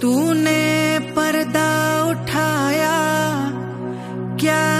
तूने पर्दा उठाया क्या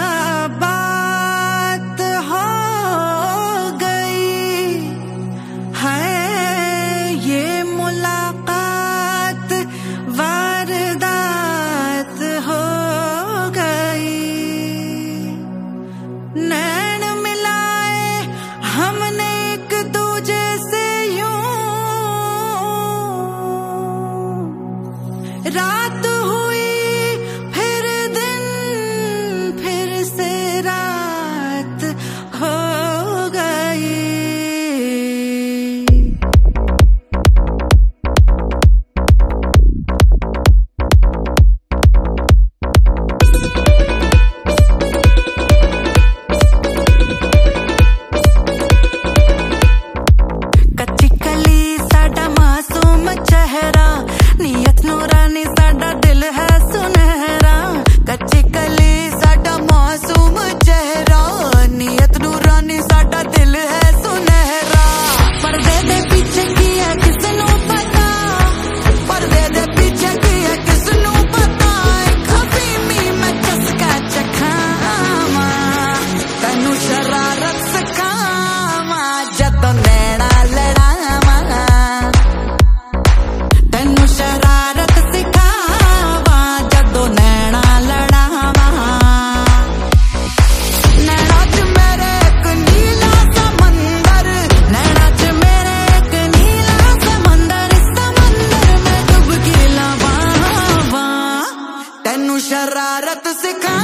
about to say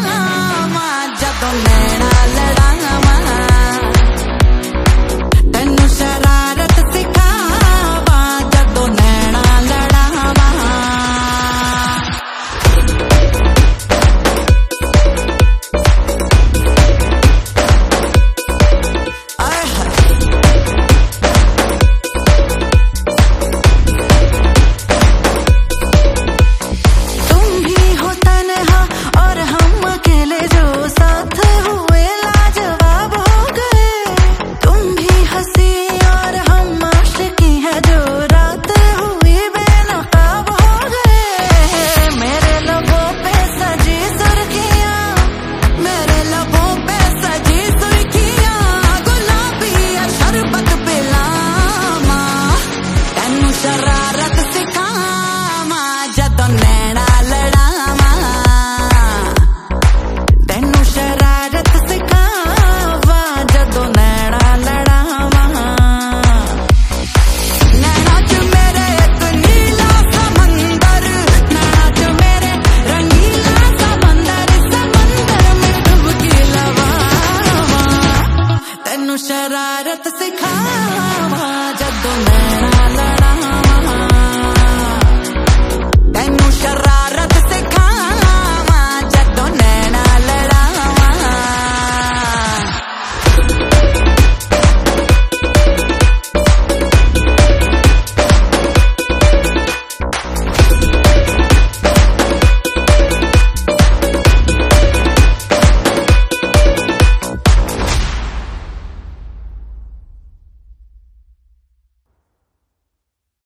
शरारत सिखा